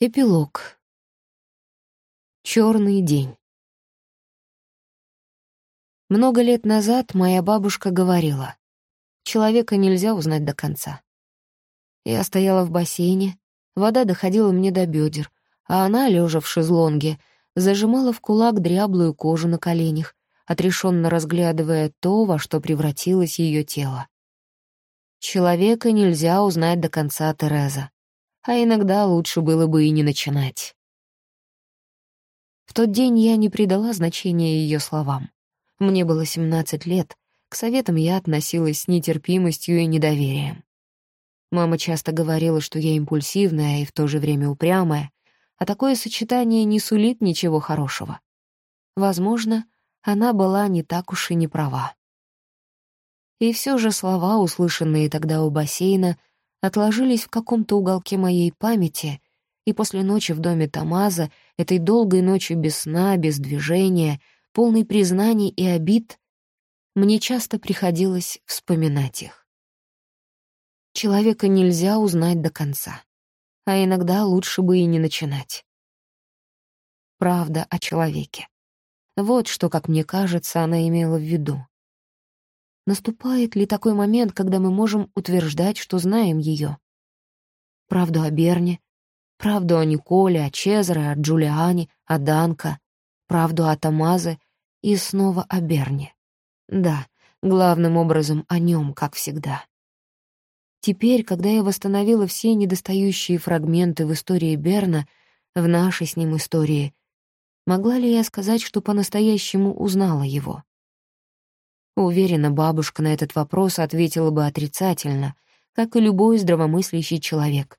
Эпилог. Черный день. Много лет назад моя бабушка говорила, человека нельзя узнать до конца. Я стояла в бассейне, вода доходила мне до бедер, а она, лежа в шезлонге, зажимала в кулак дряблую кожу на коленях, отрешенно разглядывая то, во что превратилось ее тело. Человека нельзя узнать до конца, Тереза а иногда лучше было бы и не начинать. В тот день я не придала значения ее словам. Мне было 17 лет, к советам я относилась с нетерпимостью и недоверием. Мама часто говорила, что я импульсивная и в то же время упрямая, а такое сочетание не сулит ничего хорошего. Возможно, она была не так уж и не права. И все же слова, услышанные тогда у бассейна, отложились в каком-то уголке моей памяти, и после ночи в доме Тамаза, этой долгой ночи без сна, без движения, полной признаний и обид, мне часто приходилось вспоминать их. Человека нельзя узнать до конца, а иногда лучше бы и не начинать. Правда о человеке. Вот что, как мне кажется, она имела в виду. Наступает ли такой момент, когда мы можем утверждать, что знаем ее? Правду о Берне, правду о Николе, о Чезаре, о Джулиане, о Данко, правду о Тамазе и снова о Берне. Да, главным образом о нем, как всегда. Теперь, когда я восстановила все недостающие фрагменты в истории Берна, в нашей с ним истории, могла ли я сказать, что по-настоящему узнала его? Уверена, бабушка на этот вопрос ответила бы отрицательно, как и любой здравомыслящий человек.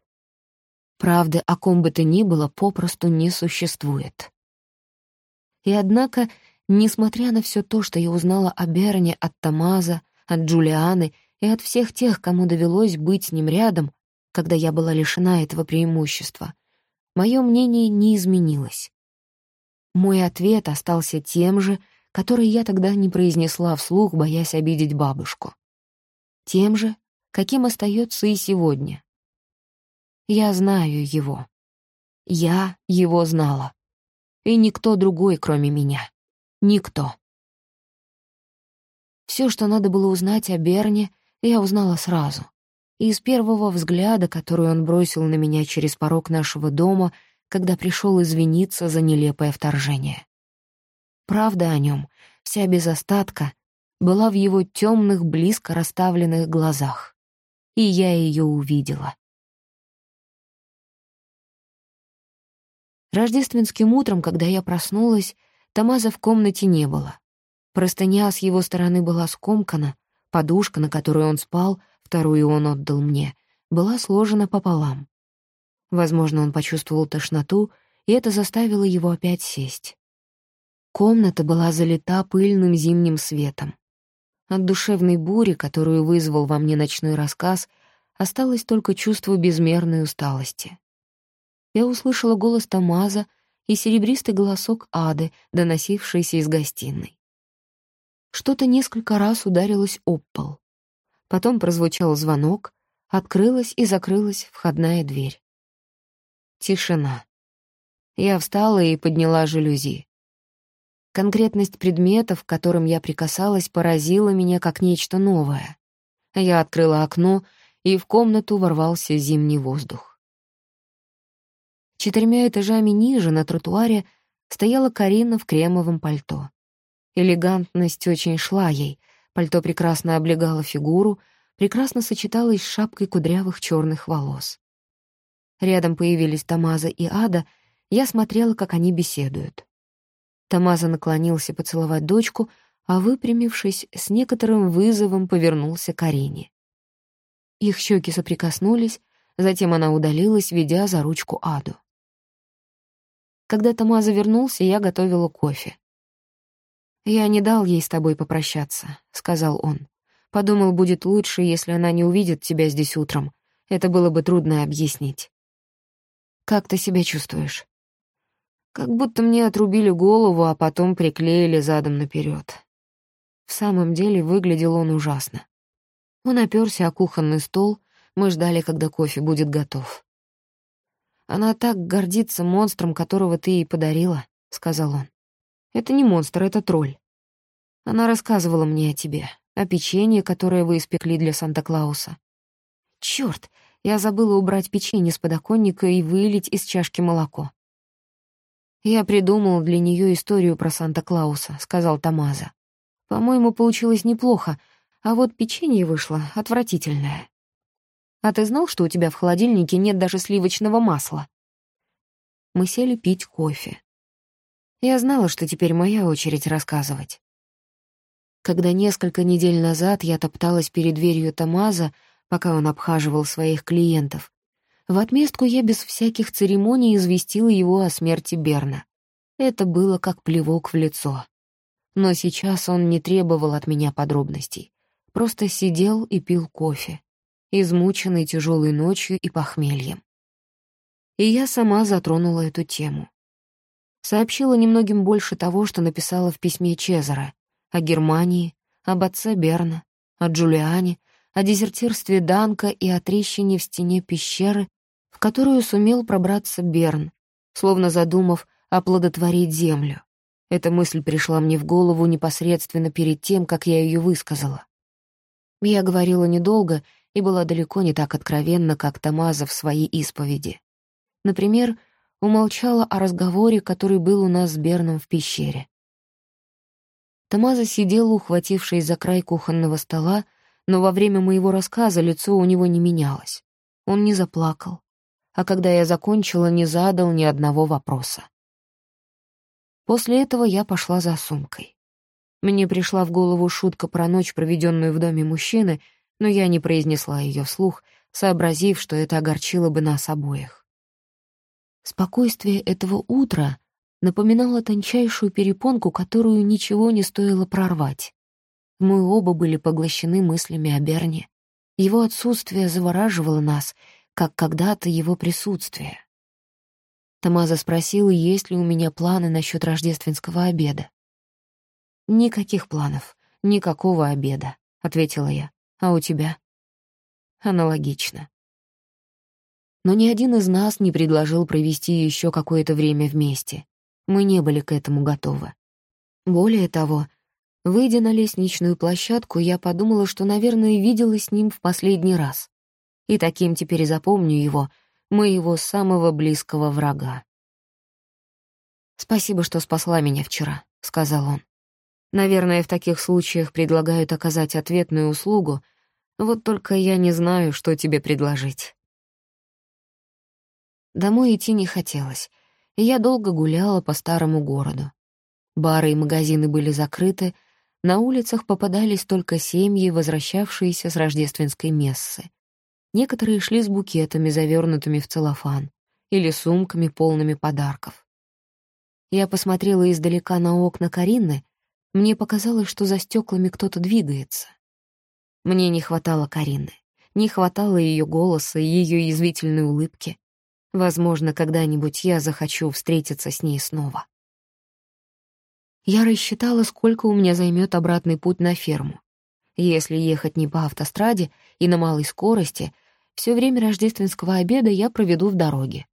Правды о ком бы то ни было попросту не существует. И однако, несмотря на все то, что я узнала о Берне от Тамаза, от Джулианы и от всех тех, кому довелось быть с ним рядом, когда я была лишена этого преимущества, мое мнение не изменилось. Мой ответ остался тем же, который я тогда не произнесла вслух, боясь обидеть бабушку. Тем же, каким остается и сегодня. Я знаю его. Я его знала. И никто другой, кроме меня. Никто. Все, что надо было узнать о Берне, я узнала сразу. И с первого взгляда, который он бросил на меня через порог нашего дома, когда пришел извиниться за нелепое вторжение. Правда о нем, вся без остатка, была в его темных, близко расставленных глазах. И я ее увидела. Рождественским утром, когда я проснулась, Тамаза в комнате не было. Простыня с его стороны была скомкана, подушка, на которой он спал, вторую он отдал мне, была сложена пополам. Возможно, он почувствовал тошноту, и это заставило его опять сесть. Комната была залита пыльным зимним светом. От душевной бури, которую вызвал во мне ночной рассказ, осталось только чувство безмерной усталости. Я услышала голос Тамаза и серебристый голосок Ады, доносившийся из гостиной. Что-то несколько раз ударилось об пол. Потом прозвучал звонок, открылась и закрылась входная дверь. Тишина. Я встала и подняла жалюзи. Конкретность предметов, к которым я прикасалась, поразила меня как нечто новое. Я открыла окно, и в комнату ворвался зимний воздух. Четырьмя этажами ниже, на тротуаре, стояла Карина в кремовом пальто. Элегантность очень шла ей, пальто прекрасно облегало фигуру, прекрасно сочеталось с шапкой кудрявых черных волос. Рядом появились Тамаза и Ада, я смотрела, как они беседуют. Тамаза наклонился поцеловать дочку, а, выпрямившись, с некоторым вызовом повернулся к Арине. Их щеки соприкоснулись, затем она удалилась, ведя за ручку Аду. Когда Тамаза вернулся, я готовила кофе. «Я не дал ей с тобой попрощаться», — сказал он. «Подумал, будет лучше, если она не увидит тебя здесь утром. Это было бы трудно объяснить». «Как ты себя чувствуешь?» Как будто мне отрубили голову, а потом приклеили задом наперед. В самом деле выглядел он ужасно. Он оперся о кухонный стол, мы ждали, когда кофе будет готов. Она так гордится монстром, которого ты ей подарила», — сказал он. «Это не монстр, это тролль. Она рассказывала мне о тебе, о печенье, которое вы испекли для Санта-Клауса. Чёрт, я забыла убрать печенье с подоконника и вылить из чашки молоко. «Я придумал для нее историю про Санта-Клауса», — сказал Тамаза. «По-моему, получилось неплохо, а вот печенье вышло отвратительное. А ты знал, что у тебя в холодильнике нет даже сливочного масла?» Мы сели пить кофе. Я знала, что теперь моя очередь рассказывать. Когда несколько недель назад я топталась перед дверью Тамаза, пока он обхаживал своих клиентов, в отместку я без всяких церемоний известила его о смерти Берна. Это было как плевок в лицо. Но сейчас он не требовал от меня подробностей. Просто сидел и пил кофе, измученный тяжелой ночью и похмельем. И я сама затронула эту тему. Сообщила немногим больше того, что написала в письме Чезаре, о Германии, об отце Берна, о Джулиане, о дезертирстве Данка и о трещине в стене пещеры, которую сумел пробраться Берн, словно задумав оплодотворить землю. Эта мысль пришла мне в голову непосредственно перед тем, как я ее высказала. Я говорила недолго и была далеко не так откровенна, как Тамаза в своей исповеди. Например, умолчала о разговоре, который был у нас с Берном в пещере. Тамаза сидел, ухватившись за край кухонного стола, но во время моего рассказа лицо у него не менялось. Он не заплакал, а когда я закончила, не задал ни одного вопроса. После этого я пошла за сумкой. Мне пришла в голову шутка про ночь, проведенную в доме мужчины, но я не произнесла ее вслух, сообразив, что это огорчило бы нас обоих. Спокойствие этого утра напоминало тончайшую перепонку, которую ничего не стоило прорвать. Мы оба были поглощены мыслями о Берне. Его отсутствие завораживало нас, как когда-то его присутствие. Тамаза спросил, есть ли у меня планы насчет рождественского обеда. «Никаких планов, никакого обеда», — ответила я. «А у тебя?» Аналогично. Но ни один из нас не предложил провести еще какое-то время вместе. Мы не были к этому готовы. Более того, выйдя на лестничную площадку, я подумала, что, наверное, видела с ним в последний раз и таким теперь запомню его, моего самого близкого врага. «Спасибо, что спасла меня вчера», — сказал он. «Наверное, в таких случаях предлагают оказать ответную услугу, вот только я не знаю, что тебе предложить». Домой идти не хотелось, и я долго гуляла по старому городу. Бары и магазины были закрыты, на улицах попадались только семьи, возвращавшиеся с рождественской мессы. Некоторые шли с букетами, завернутыми в целлофан, или сумками, полными подарков. Я посмотрела издалека на окна Карины, мне показалось, что за стеклами кто-то двигается. Мне не хватало Карины, не хватало ее голоса ее язвительной улыбки. Возможно, когда-нибудь я захочу встретиться с ней снова. Я рассчитала, сколько у меня займет обратный путь на ферму. Если ехать не по автостраде и на малой скорости, все время рождественского обеда я проведу в дороге.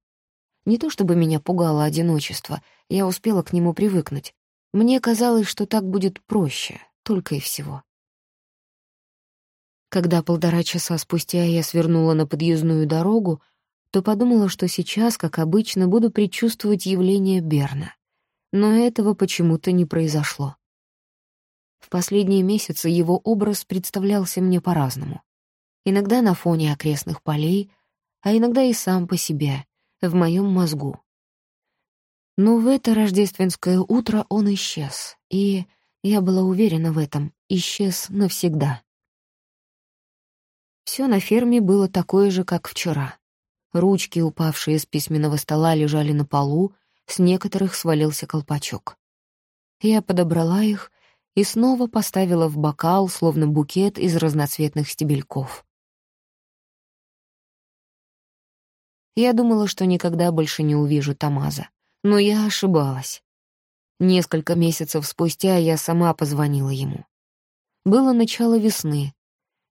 Не то чтобы меня пугало одиночество, я успела к нему привыкнуть. Мне казалось, что так будет проще, только и всего. Когда полтора часа спустя я свернула на подъездную дорогу, то подумала, что сейчас, как обычно, буду предчувствовать явление Берна. Но этого почему-то не произошло. В последние месяцы его образ представлялся мне по-разному. Иногда на фоне окрестных полей, а иногда и сам по себе, в моем мозгу. Но в это рождественское утро он исчез, и, я была уверена в этом, исчез навсегда. Все на ферме было такое же, как вчера. Ручки, упавшие с письменного стола, лежали на полу, с некоторых свалился колпачок. Я подобрала их и снова поставила в бокал, словно букет из разноцветных стебельков. Я думала, что никогда больше не увижу Тамаза, но я ошибалась. Несколько месяцев спустя я сама позвонила ему. Было начало весны.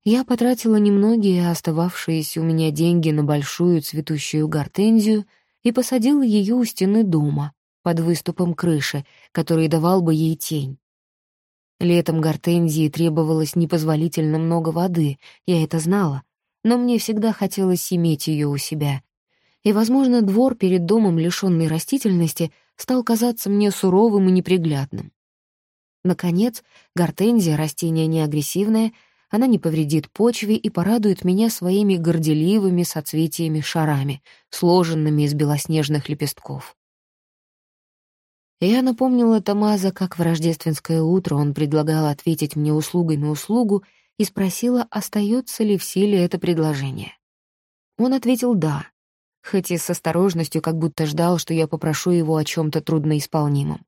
Я потратила немногие остававшиеся у меня деньги на большую цветущую гортензию и посадила ее у стены дома, под выступом крыши, который давал бы ей тень. Летом гортензии требовалось непозволительно много воды, я это знала, но мне всегда хотелось иметь ее у себя. И, возможно, двор перед домом, лишённый растительности, стал казаться мне суровым и неприглядным. Наконец, гортензия — растение неагрессивное, она не повредит почве и порадует меня своими горделивыми соцветиями-шарами, сложенными из белоснежных лепестков. Я напомнила Тамаза, как в рождественское утро он предлагал ответить мне услугой на услугу и спросила, остается ли в силе это предложение. Он ответил «да», хоть и с осторожностью, как будто ждал, что я попрошу его о чем то трудноисполнимом.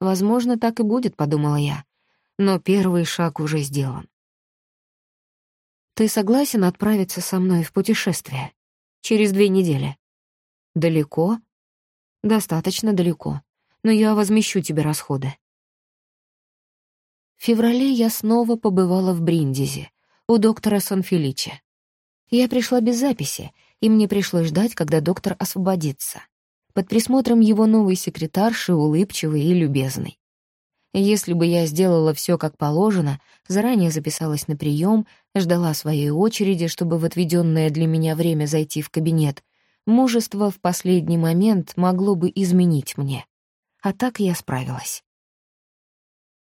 «Возможно, так и будет», — подумала я, но первый шаг уже сделан. «Ты согласен отправиться со мной в путешествие? Через две недели?» «Далеко?» «Достаточно далеко но я возмещу тебе расходы. В феврале я снова побывала в Бриндизе, у доктора Сонфеличи. Я пришла без записи, и мне пришлось ждать, когда доктор освободится. Под присмотром его новой секретарши, улыбчивой и любезной. Если бы я сделала все как положено, заранее записалась на прием, ждала своей очереди, чтобы в отведенное для меня время зайти в кабинет, мужество в последний момент могло бы изменить мне а так я справилась.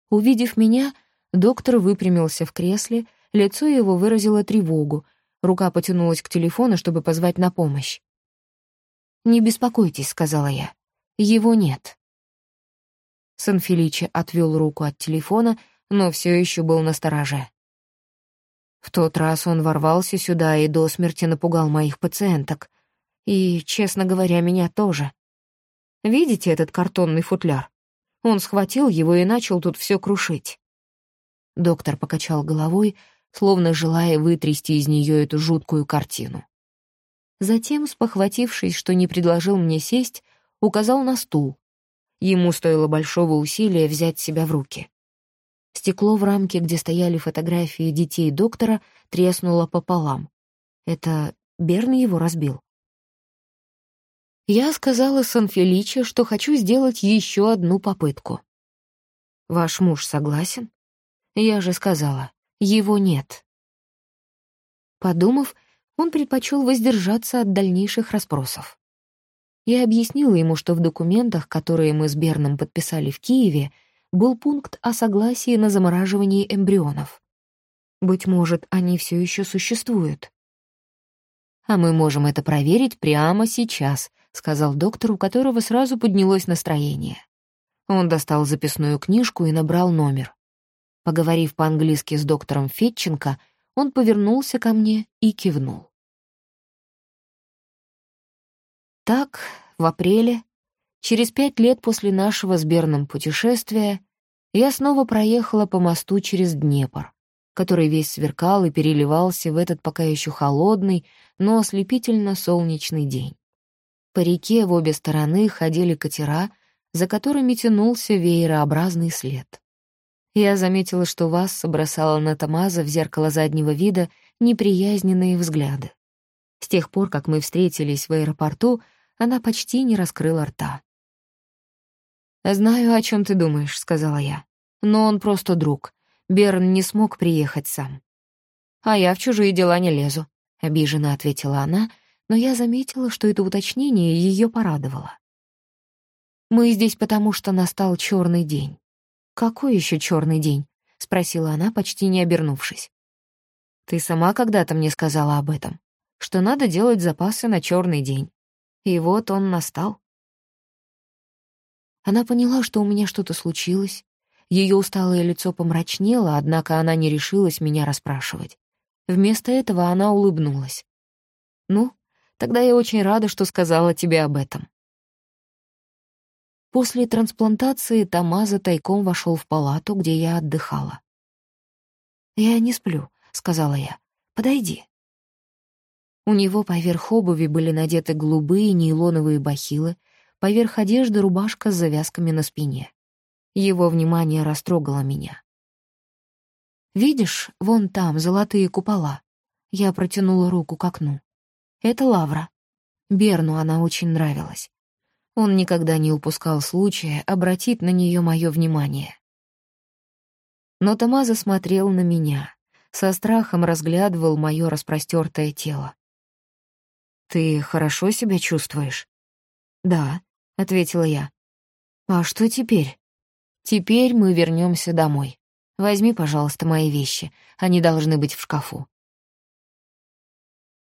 Увидев меня, доктор выпрямился в кресле, лицо его выразило тревогу, рука потянулась к телефону, чтобы позвать на помощь. «Не беспокойтесь», — сказала я, — «его нет». Санфеличи отвел руку от телефона, но все еще был на стороже. В тот раз он ворвался сюда и до смерти напугал моих пациенток. И, честно говоря, меня тоже. Видите этот картонный футляр? Он схватил его и начал тут все крушить. Доктор покачал головой, словно желая вытрясти из нее эту жуткую картину. Затем, спохватившись, что не предложил мне сесть, указал на стул. Ему стоило большого усилия взять себя в руки. Стекло в рамке, где стояли фотографии детей доктора, треснуло пополам. Это Берн его разбил. Я сказала Санфеличе, что хочу сделать еще одну попытку. «Ваш муж согласен?» Я же сказала, его нет. Подумав, он предпочел воздержаться от дальнейших расспросов. Я объяснила ему, что в документах, которые мы с Берном подписали в Киеве, был пункт о согласии на замораживание эмбрионов. Быть может, они все еще существуют. А мы можем это проверить прямо сейчас, — сказал доктор, у которого сразу поднялось настроение. Он достал записную книжку и набрал номер. Поговорив по-английски с доктором Фетченко, он повернулся ко мне и кивнул. Так, в апреле, через пять лет после нашего с Берном путешествия, я снова проехала по мосту через Днепр, который весь сверкал и переливался в этот пока еще холодный, но ослепительно солнечный день. По реке в обе стороны ходили катера, за которыми тянулся веерообразный след. Я заметила, что вас бросала на Тамаза в зеркало заднего вида неприязненные взгляды. С тех пор, как мы встретились в аэропорту, она почти не раскрыла рта. «Знаю, о чем ты думаешь», — сказала я. «Но он просто друг. Берн не смог приехать сам». «А я в чужие дела не лезу», — обиженно ответила она, — но я заметила, что это уточнение ее порадовало. «Мы здесь потому, что настал черный день». «Какой еще черный день?» — спросила она, почти не обернувшись. «Ты сама когда-то мне сказала об этом, что надо делать запасы на черный день. И вот он настал». Она поняла, что у меня что-то случилось. Ее усталое лицо помрачнело, однако она не решилась меня расспрашивать. Вместо этого она улыбнулась. «Ну, Тогда я очень рада, что сказала тебе об этом». После трансплантации Тамаза тайком вошел в палату, где я отдыхала. «Я не сплю», — сказала я. «Подойди». У него поверх обуви были надеты голубые нейлоновые бахилы, поверх одежды рубашка с завязками на спине. Его внимание растрогало меня. «Видишь, вон там золотые купола?» Я протянула руку к окну. Это лавра. Берну она очень нравилась. Он никогда не упускал случая обратить на нее мое внимание. Но Томазо смотрел на меня, со страхом разглядывал мое распростертое тело. «Ты хорошо себя чувствуешь?» «Да», — ответила я. «А что теперь?» «Теперь мы вернемся домой. Возьми, пожалуйста, мои вещи. Они должны быть в шкафу».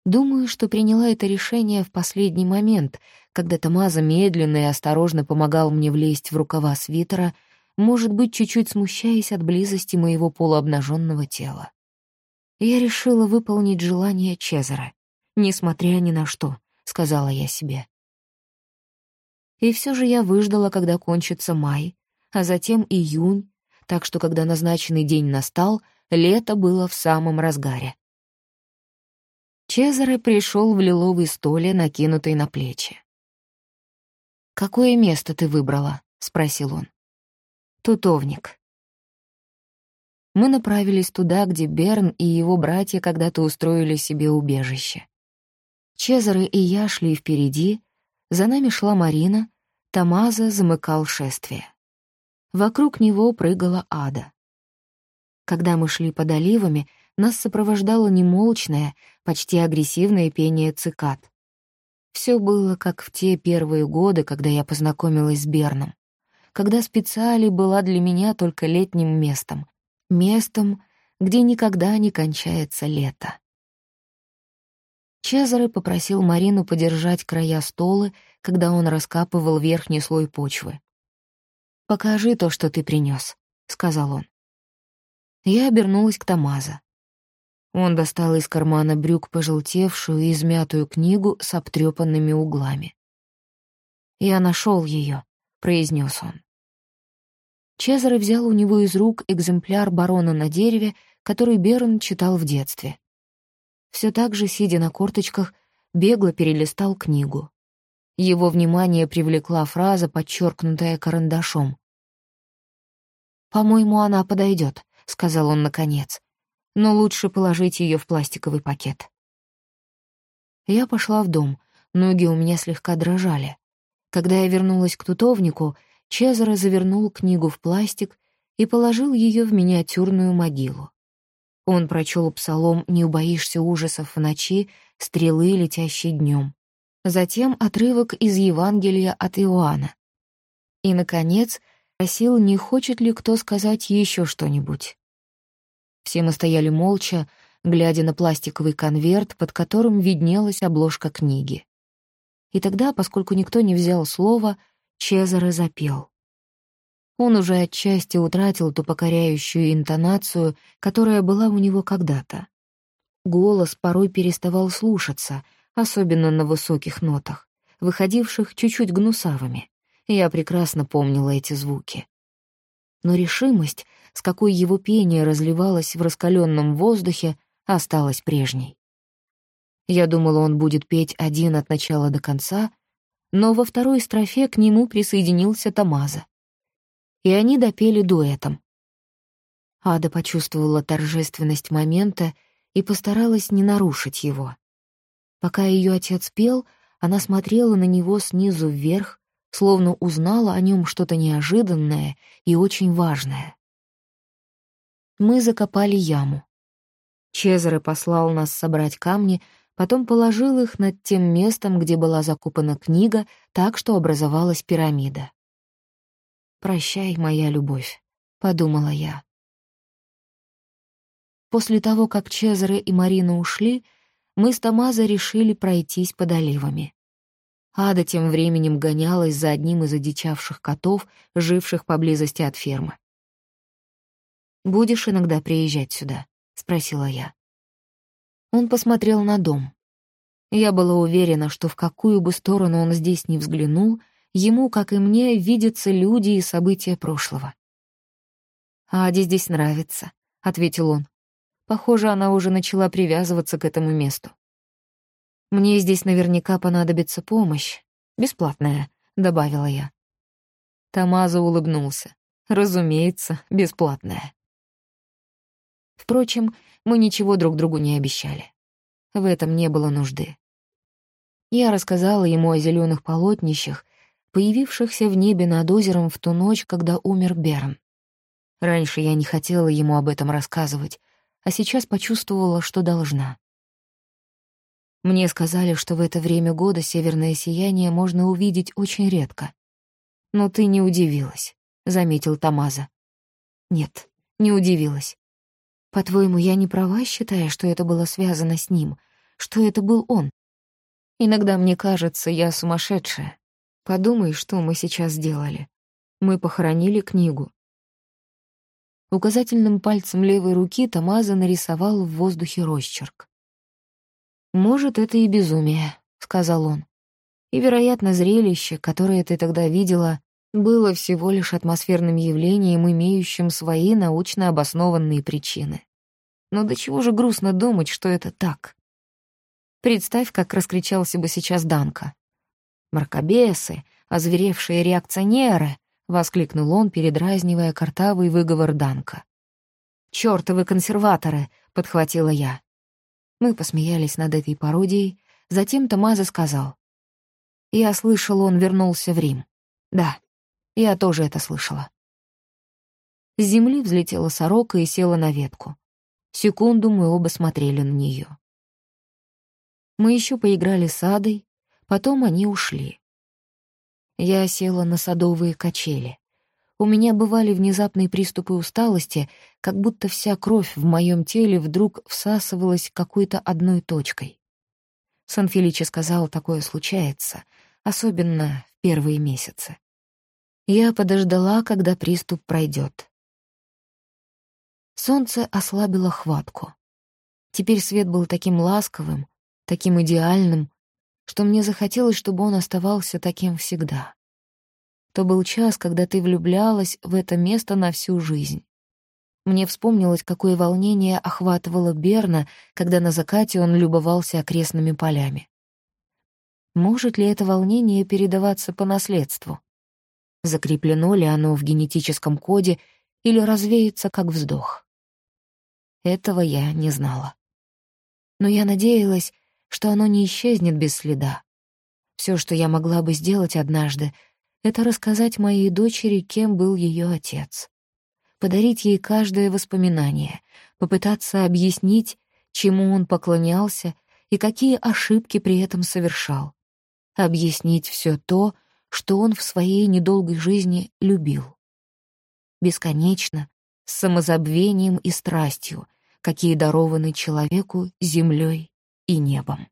Думаю, что приняла это решение в последний момент, когда Томазо медленно и осторожно помогал мне влезть в рукава свитера, может быть, чуть-чуть смущаясь от близости моего полуобнаженного тела. Я решила выполнить желание Чезаре, несмотря ни на что, сказала я себе. И все же я выждала, когда кончится май, а затем июнь, так что, когда назначенный день настал, лето было в самом разгаре. Чезаре пришел в лиловый столе, накинутый на плечи. «Какое место ты выбрала?» — спросил он. «Тутовник». Мы направились туда, где Берн и его братья когда-то устроили себе убежище. Чезаре и я шли впереди, за нами шла Марина, Тамаза замыкал шествие. Вокруг него прыгала ада. Когда мы шли под оливами, нас сопровождало немолчное, почти агрессивное пение цикад. Все было как в те первые годы, когда я познакомилась с Берном, когда специали была для меня только летним местом, местом, где никогда не кончается лето. Чезаре попросил Марину подержать края стола, когда он раскапывал верхний слой почвы. «Покажи то, что ты принес, сказал он. Я обернулась к Тамаза. Он достал из кармана брюк пожелтевшую и измятую книгу с обтрепанными углами. «Я нашел ее», — произнес он. Чезаре взял у него из рук экземпляр барона на дереве, который Берн читал в детстве. Все так же, сидя на корточках, бегло перелистал книгу. Его внимание привлекла фраза, подчеркнутая карандашом. «По-моему, она подойдет», — сказал он наконец но лучше положить ее в пластиковый пакет. Я пошла в дом, ноги у меня слегка дрожали. Когда я вернулась к тутовнику, Чезаро завернул книгу в пластик и положил ее в миниатюрную могилу. Он прочел псалом «Не убоишься ужасов в ночи, стрелы, летящей днем». Затем отрывок из Евангелия от Иоанна. И, наконец, просил, не хочет ли кто сказать еще что-нибудь. Все мы стояли молча, глядя на пластиковый конверт, под которым виднелась обложка книги. И тогда, поскольку никто не взял слова, Чезаре запел. Он уже отчасти утратил ту покоряющую интонацию, которая была у него когда-то. Голос порой переставал слушаться, особенно на высоких нотах, выходивших чуть-чуть гнусавыми. Я прекрасно помнила эти звуки. Но решимость, с какой его пение разливалось в раскаленном воздухе, осталась прежней. Я думала, он будет петь один от начала до конца, но во второй строфе к нему присоединился Тамаза. И они допели дуэтом. Ада почувствовала торжественность момента и постаралась не нарушить его. Пока ее отец пел, она смотрела на него снизу вверх, словно узнала о нем что-то неожиданное и очень важное. Мы закопали яму. Чезаре послал нас собрать камни, потом положил их над тем местом, где была закопана книга, так что образовалась пирамида. «Прощай, моя любовь», — подумала я. После того, как Чезаре и Марина ушли, мы с Томазо решили пройтись под оливами. Ада тем временем гонялась за одним из одичавших котов, живших поблизости от фермы. «Будешь иногда приезжать сюда?» — спросила я. Он посмотрел на дом. Я была уверена, что в какую бы сторону он здесь ни взглянул, ему, как и мне, видятся люди и события прошлого. «Аде здесь нравится», — ответил он. Похоже, она уже начала привязываться к этому месту. «Мне здесь наверняка понадобится помощь. Бесплатная», — добавила я. Тамаза улыбнулся. «Разумеется, бесплатная». Впрочем, мы ничего друг другу не обещали. В этом не было нужды. Я рассказала ему о зеленых полотнищах, появившихся в небе над озером в ту ночь, когда умер Берн. Раньше я не хотела ему об этом рассказывать, а сейчас почувствовала, что должна. Мне сказали, что в это время года северное сияние можно увидеть очень редко. «Но ты не удивилась», — заметил Тамаза. «Нет, не удивилась. По-твоему, я не права, считая, что это было связано с ним, что это был он? Иногда мне кажется, я сумасшедшая. Подумай, что мы сейчас сделали. Мы похоронили книгу. Указательным пальцем левой руки Тамаза нарисовал в воздухе росчерк. «Может, это и безумие», — сказал он. «И, вероятно, зрелище, которое ты тогда видела, было всего лишь атмосферным явлением, имеющим свои научно обоснованные причины. Но до чего же грустно думать, что это так? Представь, как раскричался бы сейчас Данка. «Мракобесы, озверевшие реакционеры!» — воскликнул он, передразнивая картавый выговор Данка. «Чёртовы консерваторы!» — подхватила я. Мы посмеялись над этой пародией, затем Томазо сказал. «Я слышал, он вернулся в Рим. Да, я тоже это слышала». С земли взлетела сорока и села на ветку. Секунду мы оба смотрели на нее. Мы еще поиграли с Адой, потом они ушли. Я села на садовые качели. У меня бывали внезапные приступы усталости, как будто вся кровь в моем теле вдруг всасывалась какой-то одной точкой. Сан-Феличи сказал, такое случается, особенно в первые месяцы. Я подождала, когда приступ пройдет. Солнце ослабило хватку. Теперь свет был таким ласковым, таким идеальным, что мне захотелось, чтобы он оставался таким всегда. То был час, когда ты влюблялась в это место на всю жизнь. Мне вспомнилось, какое волнение охватывало Берна, когда на закате он любовался окрестными полями. Может ли это волнение передаваться по наследству? Закреплено ли оно в генетическом коде или развеется как вздох? Этого я не знала. Но я надеялась, что оно не исчезнет без следа. Все, что я могла бы сделать однажды, это рассказать моей дочери, кем был ее отец. Подарить ей каждое воспоминание, попытаться объяснить, чему он поклонялся и какие ошибки при этом совершал. Объяснить все то, что он в своей недолгой жизни любил. Бесконечно, с самозабвением и страстью, какие дарованы человеку землей и небом.